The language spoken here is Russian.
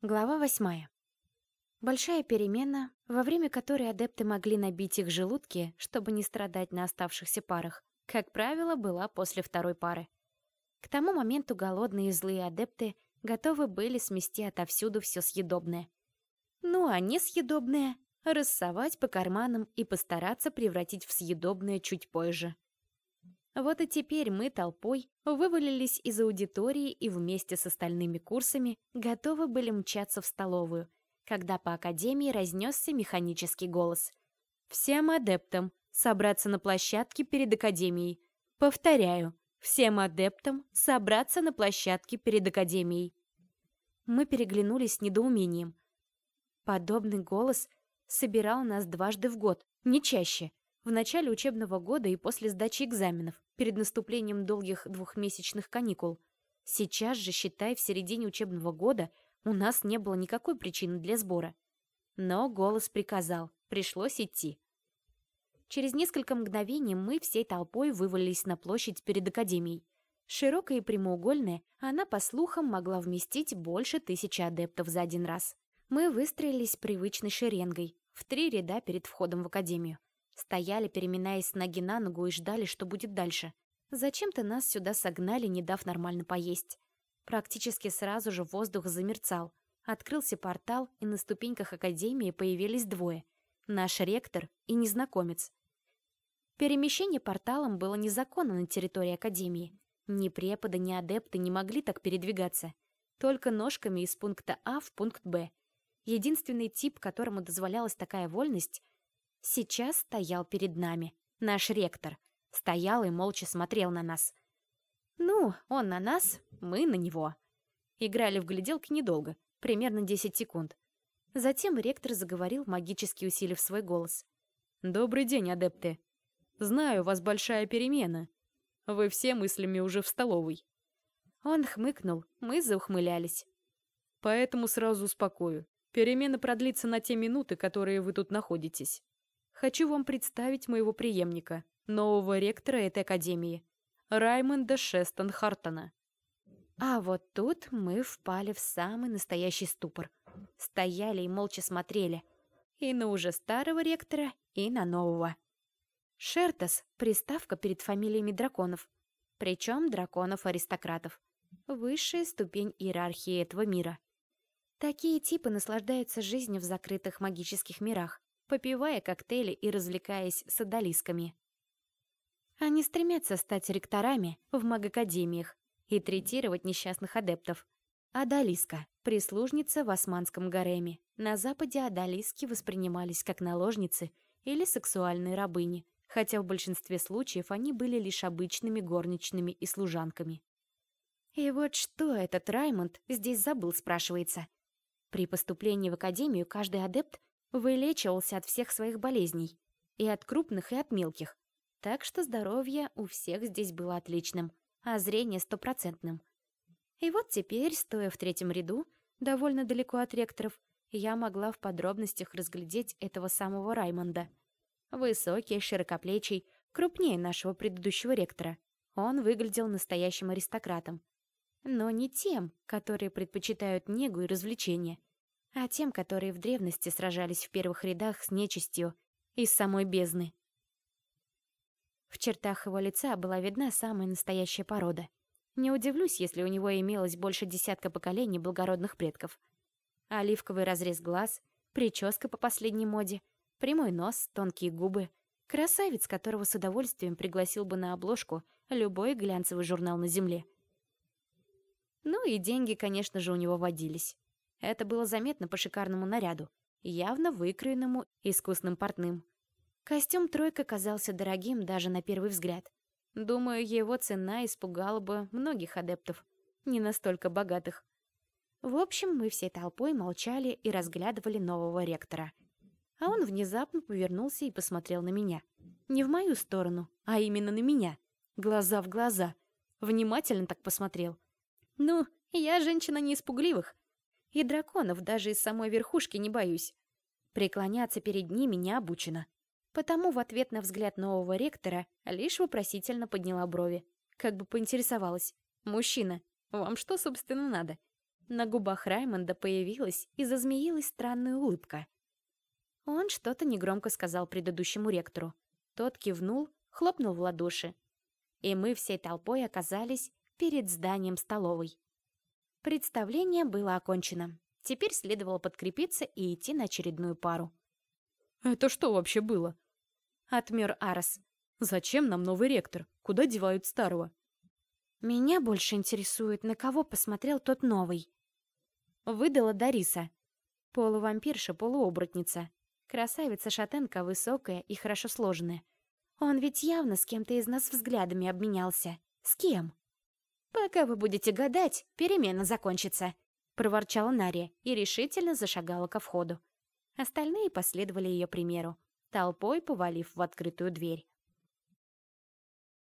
Глава восьмая. Большая перемена, во время которой адепты могли набить их желудки, чтобы не страдать на оставшихся парах, как правило, была после второй пары. К тому моменту голодные и злые адепты готовы были смести отовсюду все съедобное. Ну а несъедобное — рассовать по карманам и постараться превратить в съедобное чуть позже. Вот и теперь мы толпой вывалились из аудитории и вместе с остальными курсами готовы были мчаться в столовую, когда по академии разнесся механический голос. «Всем адептам собраться на площадке перед академией. Повторяю, всем адептам собраться на площадке перед академией». Мы переглянулись с недоумением. Подобный голос собирал нас дважды в год, не чаще — в начале учебного года и после сдачи экзаменов, перед наступлением долгих двухмесячных каникул. Сейчас же, считай, в середине учебного года у нас не было никакой причины для сбора. Но голос приказал, пришлось идти. Через несколько мгновений мы всей толпой вывалились на площадь перед академией. Широкая и прямоугольная, она, по слухам, могла вместить больше тысячи адептов за один раз. Мы выстроились привычной шеренгой, в три ряда перед входом в академию. Стояли, переминаясь с ноги на ногу и ждали, что будет дальше. Зачем-то нас сюда согнали, не дав нормально поесть. Практически сразу же воздух замерцал. Открылся портал, и на ступеньках Академии появились двое. Наш ректор и незнакомец. Перемещение порталом было незаконно на территории Академии. Ни преподы, ни адепты не могли так передвигаться. Только ножками из пункта А в пункт Б. Единственный тип, которому дозволялась такая вольность, сейчас стоял перед нами. Наш ректор. Стоял и молча смотрел на нас. Ну, он на нас, мы на него. Играли в гляделки недолго, примерно 10 секунд. Затем ректор заговорил, магически усилив свой голос. «Добрый день, адепты. Знаю, у вас большая перемена. Вы все мыслями уже в столовой». Он хмыкнул, мы заухмылялись. «Поэтому сразу успокою. Перемена продлится на те минуты, которые вы тут находитесь хочу вам представить моего преемника, нового ректора этой академии, Раймонда Шестон Хартона. А вот тут мы впали в самый настоящий ступор. Стояли и молча смотрели. И на уже старого ректора, и на нового. Шертос — приставка перед фамилиями драконов. Причем драконов-аристократов. Высшая ступень иерархии этого мира. Такие типы наслаждаются жизнью в закрытых магических мирах попивая коктейли и развлекаясь с одолисками. Они стремятся стать ректорами в магакадемиях и третировать несчастных адептов. Адалиска — прислужница в османском гареме. На Западе адалиски воспринимались как наложницы или сексуальные рабыни, хотя в большинстве случаев они были лишь обычными горничными и служанками. И вот что этот Раймонд здесь забыл, спрашивается. При поступлении в академию каждый адепт Вылечивался от всех своих болезней. И от крупных, и от мелких. Так что здоровье у всех здесь было отличным, а зрение стопроцентным. И вот теперь, стоя в третьем ряду, довольно далеко от ректоров, я могла в подробностях разглядеть этого самого Раймонда. Высокий, широкоплечий, крупнее нашего предыдущего ректора. Он выглядел настоящим аристократом. Но не тем, которые предпочитают негу и развлечения, а тем, которые в древности сражались в первых рядах с нечистью из самой бездны. В чертах его лица была видна самая настоящая порода. Не удивлюсь, если у него имелось больше десятка поколений благородных предков. Оливковый разрез глаз, прическа по последней моде, прямой нос, тонкие губы. Красавец, которого с удовольствием пригласил бы на обложку любой глянцевый журнал на земле. Ну и деньги, конечно же, у него водились. Это было заметно по шикарному наряду, явно выкроенному искусным портным. Костюм «тройка» казался дорогим даже на первый взгляд. Думаю, его цена испугала бы многих адептов, не настолько богатых. В общем, мы всей толпой молчали и разглядывали нового ректора. А он внезапно повернулся и посмотрел на меня. Не в мою сторону, а именно на меня. Глаза в глаза. Внимательно так посмотрел. Ну, я женщина не испугливых, и драконов даже из самой верхушки не боюсь. Преклоняться перед ними не обучена. Потому в ответ на взгляд нового ректора лишь вопросительно подняла брови. Как бы поинтересовалась. «Мужчина, вам что, собственно, надо?» На губах Раймонда появилась и зазмеилась странная улыбка. Он что-то негромко сказал предыдущему ректору. Тот кивнул, хлопнул в ладоши. И мы всей толпой оказались перед зданием столовой. Представление было окончено. Теперь следовало подкрепиться и идти на очередную пару. «Это что вообще было?» Отмер Арос. «Зачем нам новый ректор? Куда девают старого?» «Меня больше интересует, на кого посмотрел тот новый». Выдала Дариса. Полувампирша, полуоборотница. Красавица-шатенка высокая и хорошо сложенная. Он ведь явно с кем-то из нас взглядами обменялся. С кем? «Пока вы будете гадать, перемена закончится», — проворчала Нария и решительно зашагала ко входу. Остальные последовали ее примеру, толпой повалив в открытую дверь.